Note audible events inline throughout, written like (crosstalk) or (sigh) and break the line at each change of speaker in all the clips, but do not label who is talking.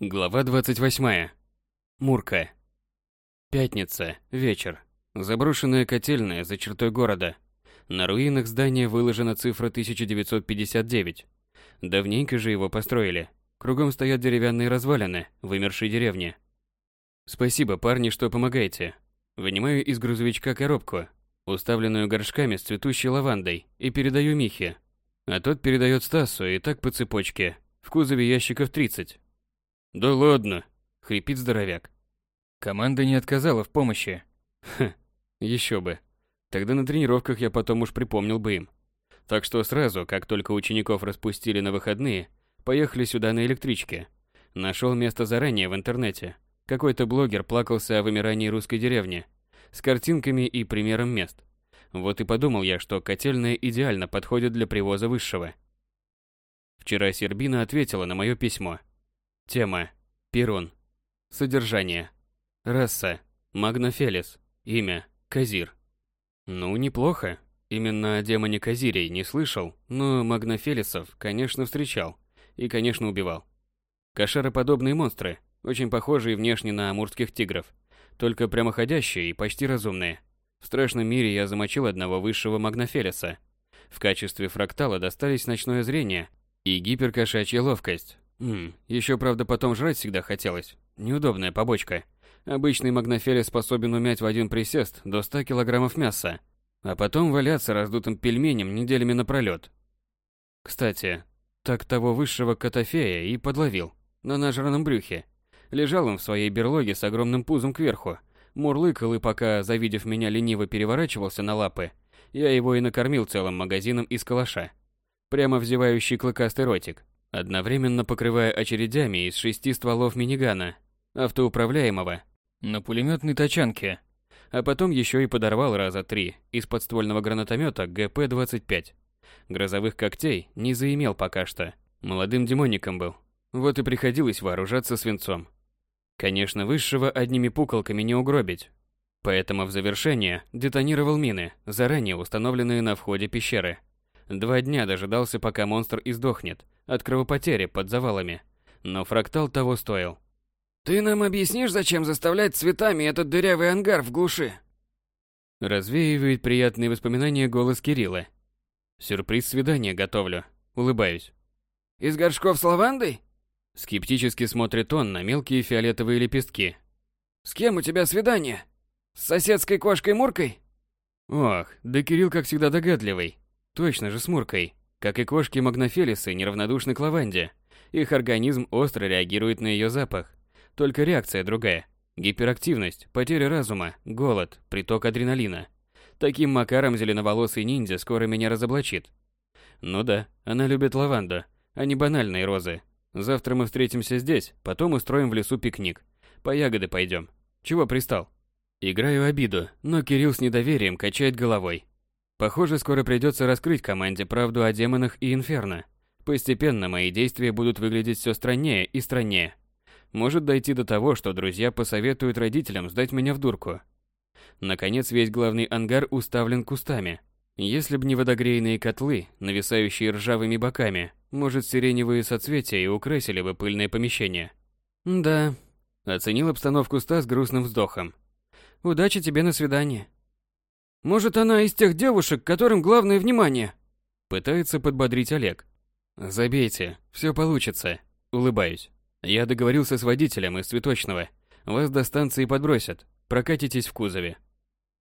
Глава 28. Мурка. Пятница. Вечер. Заброшенная котельная за чертой города. На руинах здания выложена цифра 1959. Давненько же его построили. Кругом стоят деревянные развалины вымершей деревни. Спасибо, парни, что помогаете. Вынимаю из грузовичка коробку, уставленную горшками с цветущей лавандой, и передаю Михе. А тот передает Стасу и так по цепочке. В кузове ящиков 30. «Да ладно!» — хрипит здоровяк. Команда не отказала в помощи. Ха, еще бы. Тогда на тренировках я потом уж припомнил бы им. Так что сразу, как только учеников распустили на выходные, поехали сюда на электричке. Нашел место заранее в интернете. Какой-то блогер плакался о вымирании русской деревни. С картинками и примером мест. Вот и подумал я, что котельная идеально подходит для привоза высшего. Вчера Сербина ответила на мое письмо. Тема. Перун. Содержание. Раса. Магнофелис. Имя. Казир. Ну, неплохо. Именно о демоне Казирей не слышал, но магнофелисов, конечно, встречал. И, конечно, убивал. Кошароподобные монстры, очень похожие внешне на амурских тигров, только прямоходящие и почти разумные. В страшном мире я замочил одного высшего магнофелиса. В качестве фрактала достались ночное зрение и гиперкошачья ловкость, Ммм, еще правда потом жрать всегда хотелось. Неудобная побочка. Обычный магнофелис способен умять в один присест до 100 килограммов мяса, а потом валяться раздутым пельменем неделями напролет. Кстати, так того высшего котофея и подловил, на нажранном брюхе. Лежал он в своей берлоге с огромным пузом кверху, мурлыкал и пока, завидев меня, лениво переворачивался на лапы, я его и накормил целым магазином из калаша. Прямо взевающий клыкастый ротик одновременно покрывая очередями из шести стволов минигана, автоуправляемого, на пулеметной тачанке, а потом еще и подорвал раза три из подствольного гранатомета ГП-25. Грозовых когтей не заимел пока что, молодым демоником был, вот и приходилось вооружаться свинцом. Конечно, высшего одними пуколками не угробить, поэтому в завершение детонировал мины, заранее установленные на входе пещеры. Два дня дожидался, пока монстр издохнет – от кровопотери под завалами, но фрактал того стоил.
«Ты нам объяснишь, зачем заставлять цветами этот дырявый ангар в глуши?»
Развеивает приятные воспоминания голос Кирилла. Сюрприз свидания готовлю. Улыбаюсь.
«Из горшков с лавандой?»
Скептически смотрит он на мелкие фиолетовые лепестки.
«С кем у тебя свидание? С соседской кошкой Муркой?»
Ох, да Кирилл как всегда догадливый. Точно же с Муркой. Как и кошки магнофелисы неравнодушны к лаванде. Их организм остро реагирует на ее запах. Только реакция другая. Гиперактивность, потеря разума, голод, приток адреналина. Таким макаром зеленоволосый ниндзя скоро меня разоблачит. Ну да, она любит лаванду, а не банальные розы. Завтра мы встретимся здесь, потом устроим в лесу пикник. По ягоды пойдем. Чего пристал? Играю обиду, но Кирилл с недоверием качает головой. Похоже, скоро придется раскрыть команде правду о демонах и инферно. Постепенно мои действия будут выглядеть все страннее и страннее. Может дойти до того, что друзья посоветуют родителям сдать меня в дурку. Наконец, весь главный ангар уставлен кустами. Если б не водогрейные котлы, нависающие ржавыми боками, может, сиреневые соцветия и украсили бы пыльное помещение.
Да,
оценил обстановку Стас грустным вздохом.
Удачи тебе на свидание. Может, она из тех девушек, которым главное внимание?
Пытается подбодрить Олег. Забейте, все получится. Улыбаюсь. Я договорился с водителем из цветочного. Вас до станции подбросят. Прокатитесь в кузове.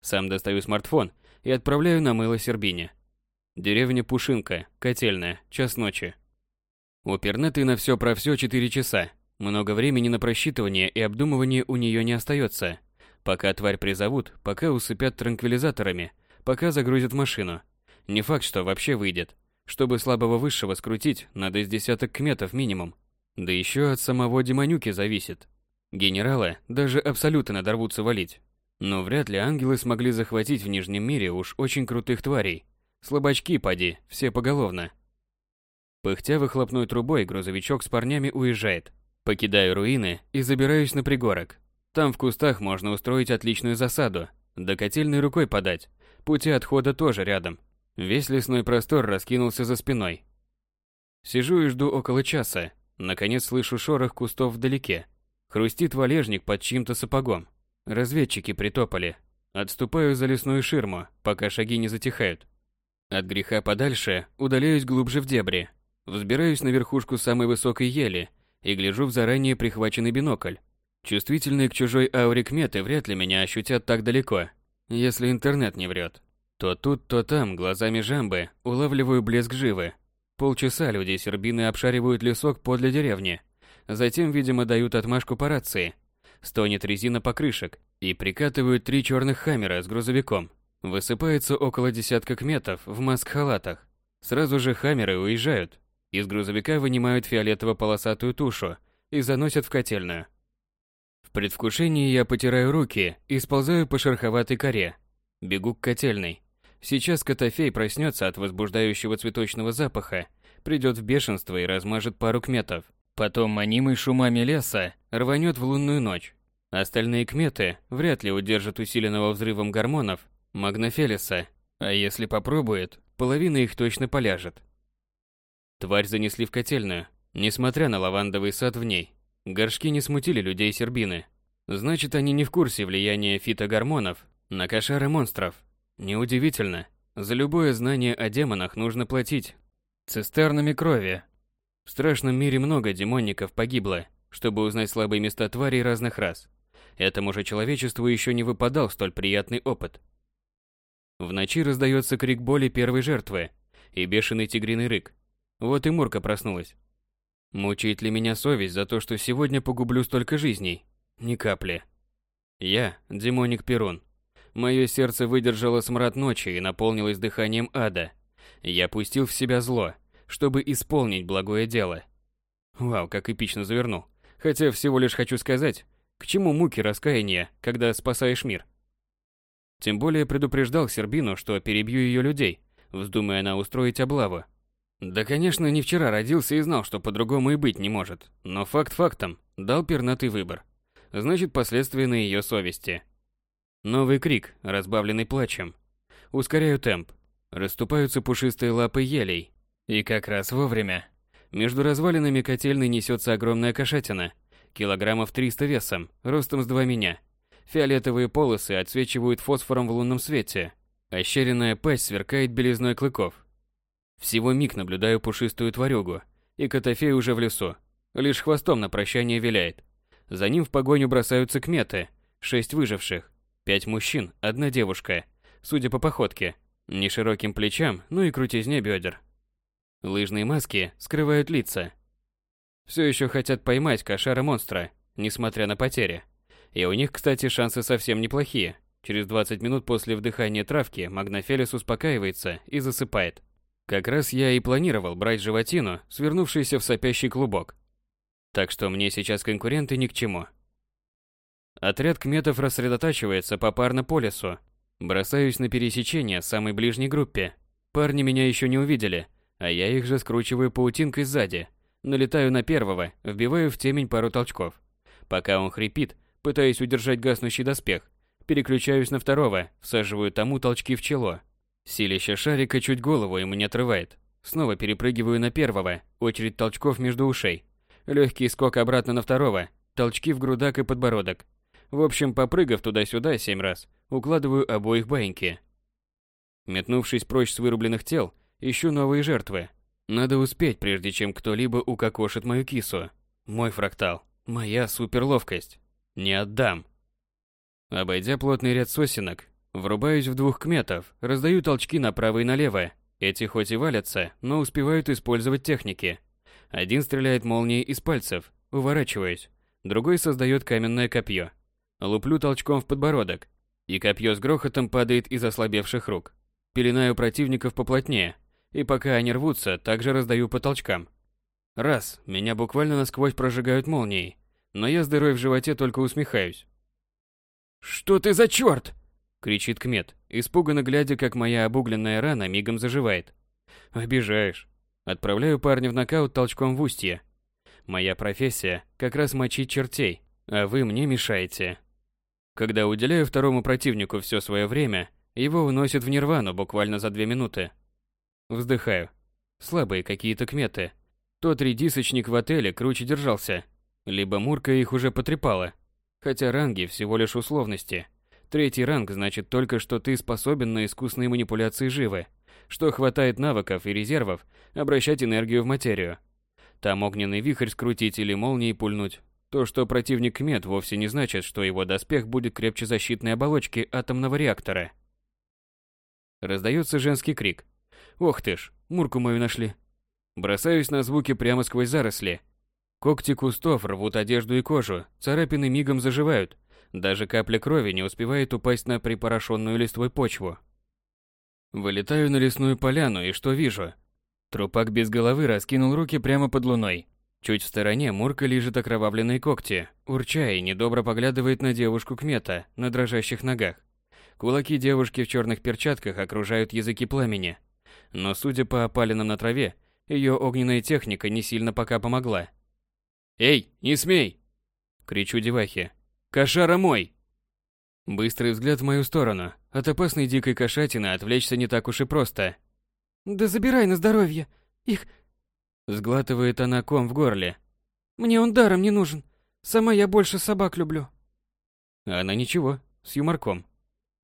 Сам достаю смартфон и отправляю на мыло Сербине. Деревня Пушинка, котельная, час ночи. У пернеты на все про все 4 часа. Много времени на просчитывание и обдумывание у нее не остается. Пока тварь призовут, пока усыпят транквилизаторами, пока загрузят машину. Не факт, что вообще выйдет. Чтобы слабого высшего скрутить, надо из десяток кметов минимум. Да еще от самого демонюки зависит. Генерала даже абсолютно надорвутся валить. Но вряд ли ангелы смогли захватить в Нижнем мире уж очень крутых тварей. Слабачки, поди, все поголовно. Пыхтя выхлопной трубой, грузовичок с парнями уезжает. Покидаю руины и забираюсь на пригорок. Там в кустах можно устроить отличную засаду, до котельной рукой подать. Пути отхода тоже рядом. Весь лесной простор раскинулся за спиной. Сижу и жду около часа. Наконец слышу шорох кустов вдалеке. Хрустит валежник под чьим-то сапогом. Разведчики притопали. Отступаю за лесную ширму, пока шаги не затихают. От греха подальше удаляюсь глубже в дебри. Взбираюсь на верхушку самой высокой ели и гляжу в заранее прихваченный бинокль. Чувствительные к чужой ауре кметы вряд ли меня ощутят так далеко, если интернет не врет. То тут, то там, глазами жамбы, улавливаю блеск живы. Полчаса люди сербины обшаривают лесок подле деревни. Затем, видимо, дают отмашку по рации. Стонет резина покрышек и прикатывают три черных хаммера с грузовиком. Высыпается около десятка кметов в маск-халатах. Сразу же хаммеры уезжают. Из грузовика вынимают фиолетово-полосатую тушу и заносят в котельную. В предвкушении я потираю руки и сползаю по шероховатой коре. Бегу к котельной. Сейчас Котофей проснется от возбуждающего цветочного запаха, придет в бешенство и размажет пару кметов. Потом, манимый шумами леса, рванет в лунную ночь. Остальные кметы вряд ли удержат усиленного взрывом гормонов Магнофелиса, а если попробует, половина их точно поляжет. Тварь занесли в котельную, несмотря на лавандовый сад в ней. Горшки не смутили людей Сербины. Значит, они не в курсе влияния фитогормонов на кошары монстров. Неудивительно. За любое знание о демонах нужно платить. Цистернами крови. В страшном мире много демонников погибло, чтобы узнать слабые места тварей разных рас. Этому же человечеству еще не выпадал столь приятный опыт. В ночи раздается крик боли первой жертвы и бешеный тигриный рык. Вот и Мурка проснулась. Мучает ли меня совесть за то, что сегодня погублю столько жизней? Ни капли. Я – демоник Перун. Мое сердце выдержало смрад ночи и наполнилось дыханием ада. Я пустил в себя зло, чтобы исполнить благое дело. Вау, как эпично завернул. Хотя всего лишь хочу сказать, к чему муки раскаяния, когда спасаешь мир? Тем более предупреждал Сербину, что перебью ее людей, вздумая она устроить облаву. Да, конечно, не вчера родился и знал, что по-другому и быть не может. Но факт фактом, дал пернатый выбор. Значит, последствия на ее совести. Новый крик, разбавленный плачем. Ускоряю темп. Расступаются пушистые лапы елей. И как раз вовремя. Между развалинами котельной несется огромная кошатина. Килограммов 300 весом, ростом с два меня. Фиолетовые полосы отсвечивают фосфором в лунном свете. Ощеренная пасть сверкает белизной клыков. Всего миг наблюдаю пушистую тварюгу, и Котофей уже в лесу. Лишь хвостом на прощание виляет. За ним в погоню бросаются кметы. Шесть выживших. Пять мужчин, одна девушка. Судя по походке. Не широким плечам, ну и крутизне бедер. Лыжные маски скрывают лица. Все еще хотят поймать кошара-монстра, несмотря на потери. И у них, кстати, шансы совсем неплохие. Через 20 минут после вдыхания травки Магнофелис успокаивается и засыпает. Как раз я и планировал брать животину, свернувшийся в сопящий клубок. Так что мне сейчас конкуренты ни к чему. Отряд кметов рассредотачивается попарно по лесу. Бросаюсь на пересечение самой ближней группе. Парни меня еще не увидели, а я их же скручиваю паутинкой сзади. Налетаю на первого, вбиваю в темень пару толчков. Пока он хрипит, Пытаясь удержать гаснущий доспех, переключаюсь на второго, всаживаю тому толчки в чело. Силища шарика чуть голову ему не отрывает. Снова перепрыгиваю на первого, очередь толчков между ушей. Легкий скок обратно на второго, толчки в грудак и подбородок. В общем, попрыгав туда-сюда семь раз, укладываю обоих баиньки. Метнувшись прочь с вырубленных тел, ищу новые жертвы. Надо успеть, прежде чем кто-либо укокошит мою кису. Мой фрактал. Моя суперловкость. Не отдам. Обойдя плотный ряд сосенок, врубаюсь в двух кметов, раздаю толчки направо и налево. Эти хоть и валятся, но успевают использовать техники. Один стреляет молнией из пальцев, уворачиваясь. Другой создает каменное копье. Луплю толчком в подбородок, и копье с грохотом падает из ослабевших рук. Пеленаю противников поплотнее, и пока они рвутся, также раздаю по толчкам. Раз, меня буквально насквозь прожигают молнией, но я с дырой в животе только усмехаюсь. «Что ты за черт?» — кричит Кмет, испуганно глядя, как моя обугленная рана мигом заживает. «Обижаешь». Отправляю парня в нокаут толчком в устье. Моя профессия — как раз мочить чертей, а вы мне мешаете. Когда уделяю второму противнику все свое время, его уносят в нирвану буквально за две минуты. Вздыхаю. Слабые какие-то кметы. Тот редисочник в отеле круче держался. Либо Мурка их уже потрепала. Хотя ранги всего лишь условности. Третий ранг значит только, что ты способен на искусные манипуляции живы, что хватает навыков и резервов обращать энергию в материю. Там огненный вихрь скрутить или молнией пульнуть. То, что противник мед, вовсе не значит, что его доспех будет крепче защитной оболочки атомного реактора. Раздается женский крик. Ох ты ж, Мурку мою нашли. Бросаюсь на звуки прямо сквозь заросли. Когти кустов рвут одежду и кожу, царапины мигом заживают. Даже капля крови не успевает упасть на припорошенную листвой почву. Вылетаю на лесную поляну и что вижу? Трупак без головы раскинул руки прямо под луной. Чуть в стороне Мурка лежит окровавленные когти, урча и недобро поглядывает на девушку Кмета на дрожащих ногах. Кулаки девушки в черных перчатках окружают языки пламени. Но судя по опалинам на траве, ее огненная техника не сильно пока помогла. «Эй, не смей!» Кричу девахе. «Кошара мой!» Быстрый взгляд в мою сторону. От опасной дикой кошатины отвлечься не так уж и просто.
«Да забирай на здоровье! Их...»
Сглатывает она ком в горле.
«Мне он даром не нужен. Сама я больше собак люблю».
Она ничего, с юморком.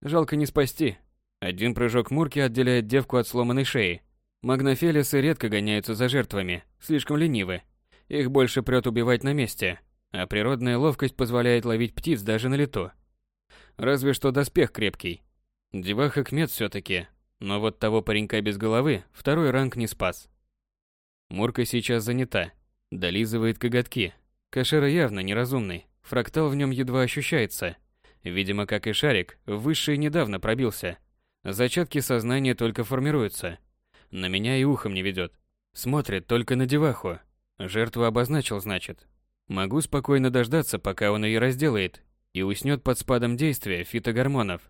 Жалко не спасти. Один прыжок Мурки отделяет девку от сломанной шеи. Магнофелисы редко гоняются за жертвами, слишком ленивы. Их больше прет убивать на месте, а природная ловкость позволяет ловить птиц даже на лету. Разве что доспех крепкий. Деваха кмет все таки но вот того паренька без головы второй ранг не спас. Мурка сейчас занята, долизывает коготки. Кашера явно неразумный, фрактал в нем едва ощущается. Видимо, как и шарик, высший недавно пробился. Зачатки сознания только формируются. На меня и ухом не ведет. Смотрит только на деваху. Жертву обозначил, значит. Могу спокойно дождаться, пока он ее разделает, и уснет под спадом действия фитогормонов.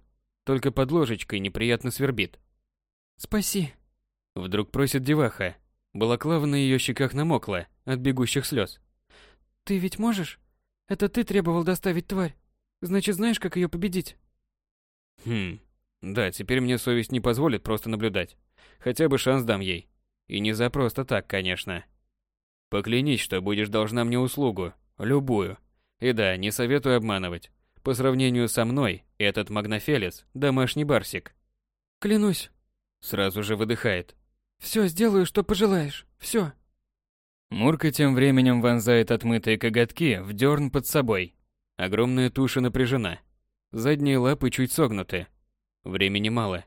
Только под ложечкой неприятно свербит.
«Спаси!»
Вдруг просит деваха. Балаклава на ее щеках намокла от бегущих слез.
«Ты ведь можешь? Это ты требовал доставить тварь. Значит, знаешь, как ее победить?»
Хм, да, теперь мне совесть не позволит просто наблюдать. Хотя бы шанс дам ей. И не за просто так, конечно. Поклянись, что будешь должна мне услугу. Любую. И да, не советую обманывать. По сравнению со мной, этот Магнофелис – домашний барсик.
Клянусь.
Сразу же выдыхает.
Все сделаю, что пожелаешь. Все.
Мурка тем временем вонзает отмытые коготки в дерн под собой. Огромная туша напряжена. Задние лапы чуть согнуты. Времени мало.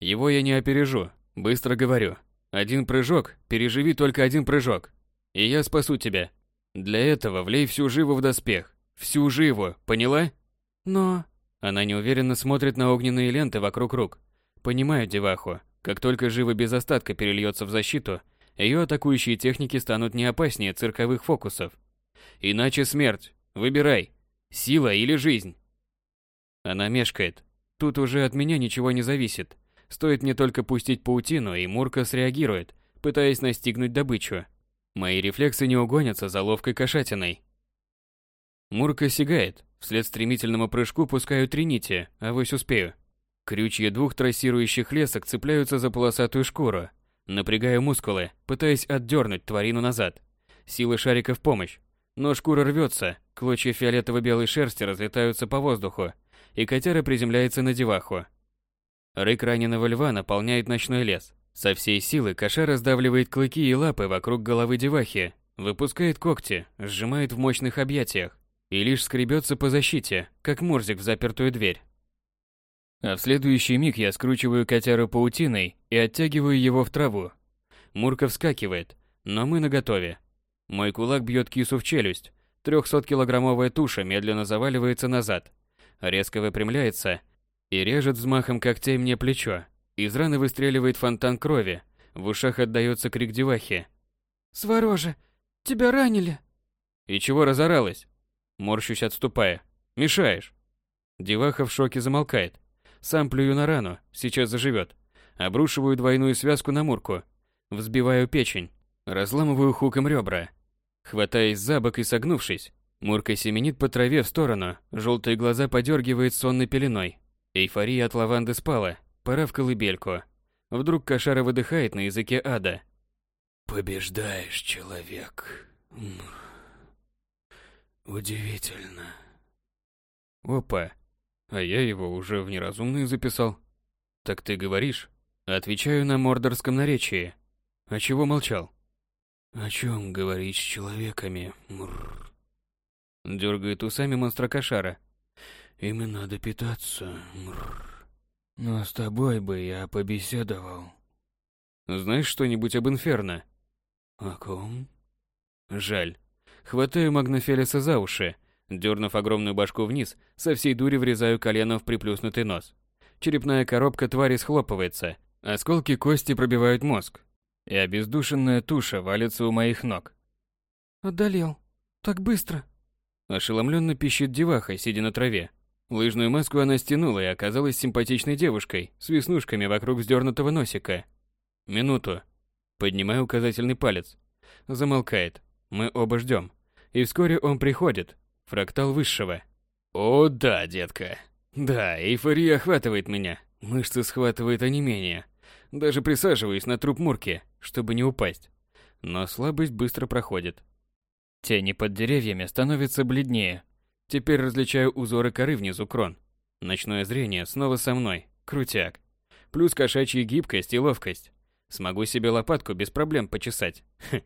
Его я не опережу. Быстро говорю. Один прыжок, переживи только один прыжок. И я спасу тебя. Для этого влей всю живу в доспех. Всю живу, поняла?
Но...
Она неуверенно смотрит на огненные ленты вокруг рук. Понимаю деваху. Как только жива без остатка перельется в защиту, ее атакующие техники станут не опаснее цирковых фокусов. Иначе смерть. Выбирай. Сила или жизнь. Она мешкает. Тут уже от меня ничего не зависит. Стоит мне только пустить паутину, и Мурка среагирует, пытаясь настигнуть добычу. Мои рефлексы не угонятся за ловкой кошатиной. Мурка сигает. Вслед стремительному прыжку пускаю три нити, а вось успею. Крючья двух трассирующих лесок цепляются за полосатую шкуру. Напрягаю мускулы, пытаясь отдернуть тварину назад. Силы шарика в помощь. Но шкура рвется, клочья фиолетово-белой шерсти разлетаются по воздуху, и котяра приземляется на деваху. Рык раненого льва наполняет ночной лес. Со всей силы коша раздавливает клыки и лапы вокруг головы девахи, выпускает когти, сжимает в мощных объятиях и лишь скребется по защите, как морзик в запертую дверь. А в следующий миг я скручиваю котяру паутиной и оттягиваю его в траву. Мурка вскакивает, но мы наготове. Мой кулак бьет кису в челюсть. Трехсоткилограммовая туша медленно заваливается назад, резко выпрямляется и режет взмахом когтей мне плечо. Из раны выстреливает фонтан крови. В ушах отдается крик девахи.
«Свороже, тебя ранили!»
«И чего разоралась?» Морщусь, отступая. «Мешаешь!» Деваха в шоке замолкает. Сам плюю на рану, сейчас заживет. Обрушиваю двойную связку на Мурку. Взбиваю печень. Разламываю хуком ребра. Хватаясь за бок и согнувшись, Мурка семенит по траве в сторону, желтые глаза подергивает сонной пеленой. Эйфория от лаванды спала, пора в колыбельку. Вдруг кошара выдыхает на языке ада. Побеждаешь, человек. Удивительно.
Опа. А я его уже в неразумные записал. Так ты говоришь? Отвечаю на мордорском наречии. А чего молчал?
О чем говорить с человеками?
Дергает усами монстра кошара.
Им и надо питаться. Мрр. Но с тобой бы я побеседовал.
Знаешь что-нибудь об Инферно?
О ком?
Жаль. Хватаю Магнофелиса за уши, дернув огромную башку вниз, со всей дури врезаю колено в приплюснутый нос. Черепная коробка твари схлопывается, осколки кости пробивают мозг, и обездушенная туша валится у моих ног.
«Одолел. Так быстро!»
Ошеломленно пищит деваха, сидя на траве. Лыжную маску она стянула и оказалась симпатичной девушкой с веснушками вокруг вздернутого носика. Минуту. Поднимаю указательный палец. Замолкает. Мы оба ждем. И вскоре он приходит. Фрактал высшего. О да, детка. Да, эйфория охватывает меня. Мышцы схватывает онемение. Даже присаживаюсь на труп Мурки, чтобы не упасть. Но слабость быстро проходит. Тени под деревьями становятся бледнее. Теперь различаю узоры коры внизу крон. Ночное зрение снова со мной. Крутяк. Плюс кошачья гибкость и ловкость. Смогу себе лопатку без проблем почесать. Хм.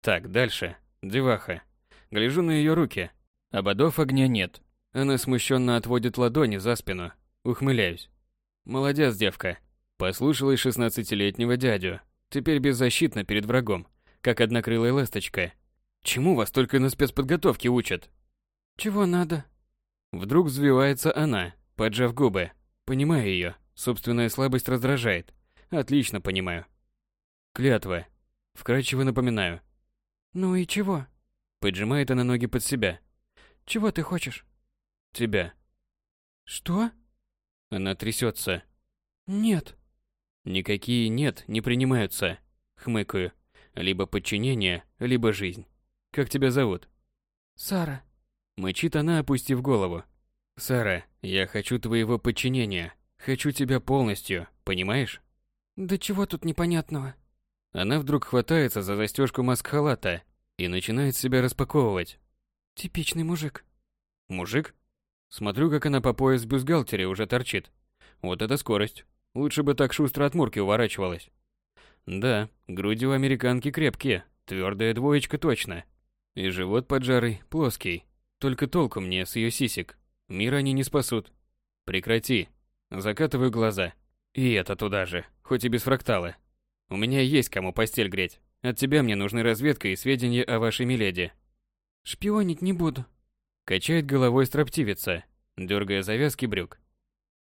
Так, дальше. Деваха. Гляжу на ее руки. Ободов огня нет. Она смущенно отводит ладони за спину. Ухмыляюсь. Молодец, девка. Послушалась шестнадцатилетнего дядю. Теперь беззащитна перед врагом, как однокрылая ласточка. Чему вас только на спецподготовке учат?
Чего надо?
Вдруг взвивается она, поджав губы. Понимаю ее. Собственная слабость раздражает. Отлично понимаю. Клятва. Вкратчиво напоминаю.
Ну и чего?
Поджимает она ноги под себя.
Чего ты хочешь?
Тебя.
Что?
Она трясется.
Нет.
Никакие «нет» не принимаются. Хмыкаю. Либо подчинение, либо жизнь. Как тебя зовут?
Сара.
Мычит она, опустив голову. Сара, я хочу твоего подчинения. Хочу тебя полностью, понимаешь?
Да чего тут непонятного?
Она вдруг хватается за застежку маск-халата и начинает себя распаковывать.
Типичный мужик.
Мужик? Смотрю, как она по пояс в бюстгальтере уже торчит. Вот это скорость. Лучше бы так шустро от мурки уворачивалась. Да, груди у американки крепкие, твердая двоечка точно. И живот поджарый, плоский. Только толку мне с ее сисек. Мир они не спасут. Прекрати. Закатываю глаза. И это туда же, хоть и без фрактала. У меня есть кому постель греть. От тебя мне нужны разведка и сведения о вашей миледи.
Шпионить не буду.
Качает головой строптивица, дергая завязки брюк.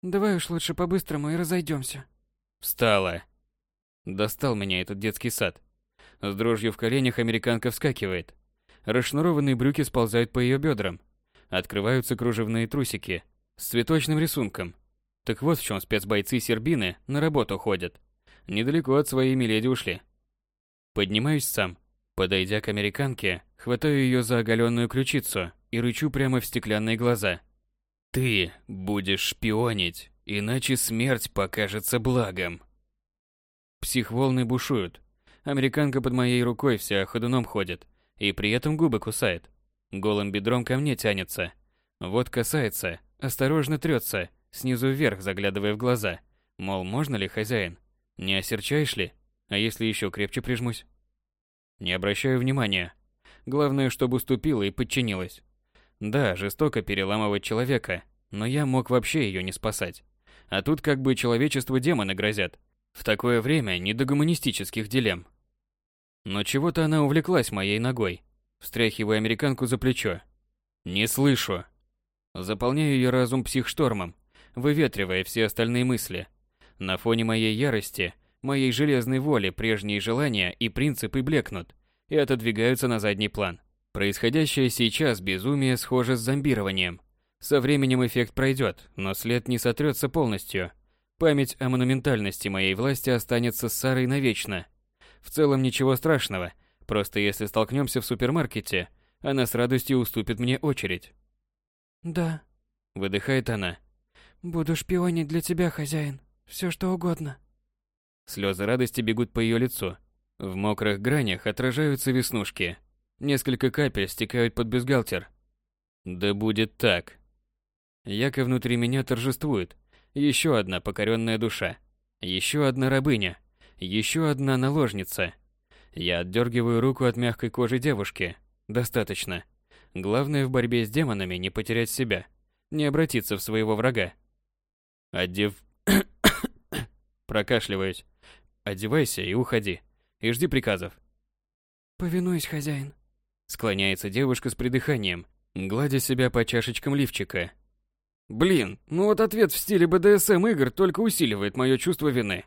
Давай уж лучше по-быстрому и разойдемся.
Встала. Достал меня этот детский сад. С дрожью в коленях американка вскакивает. Расшнурованные брюки сползают по ее бедрам. Открываются кружевные трусики с цветочным рисунком. Так вот в чем спецбойцы Сербины на работу ходят. Недалеко от своей миледи ушли. Поднимаюсь сам. Подойдя к американке, хватаю ее за оголенную ключицу и рычу прямо в стеклянные глаза. «Ты будешь шпионить, иначе смерть покажется благом». Психволны бушуют. Американка под моей рукой вся ходуном ходит и при этом губы кусает. Голым бедром ко мне тянется. Вот касается, осторожно трется, снизу вверх заглядывая в глаза. Мол, можно ли, хозяин? Не осерчаешь ли? А если еще крепче прижмусь? Не обращаю внимания. Главное, чтобы уступила и подчинилась. Да, жестоко переламывать человека, но я мог вообще ее не спасать. А тут как бы человечеству демоны грозят. В такое время не до гуманистических дилемм. Но чего-то она увлеклась моей ногой, встряхивая американку за плечо. Не слышу. Заполняю ее разум психштормом, выветривая все остальные мысли. На фоне моей ярости, моей железной воли прежние желания и принципы блекнут и отодвигаются на задний план. Происходящее сейчас безумие схоже с зомбированием. Со временем эффект пройдет, но след не сотрется полностью. Память о монументальности моей власти останется с Сарой навечно. В целом ничего страшного, просто если столкнемся в супермаркете, она с радостью уступит мне очередь.
Да.
Выдыхает она.
Буду шпионить для тебя, хозяин. Все что угодно.
Слезы радости бегут по ее лицу.
В мокрых гранях отражаются веснушки. Несколько капель стекают под бюстгальтер. Да будет так. Яко внутри меня торжествует. Еще одна покоренная душа. Еще одна рабыня. Еще одна наложница. Я отдергиваю руку от мягкой кожи девушки. Достаточно. Главное в борьбе с демонами не потерять себя. Не обратиться в своего врага. Одев... (coughs) Прокашливаюсь. Одевайся и уходи. И жди приказов.
Повинуюсь, хозяин.
Склоняется девушка с придыханием, гладя себя по чашечкам лифчика. Блин, ну вот ответ в стиле БДСМ игр только усиливает мое чувство вины.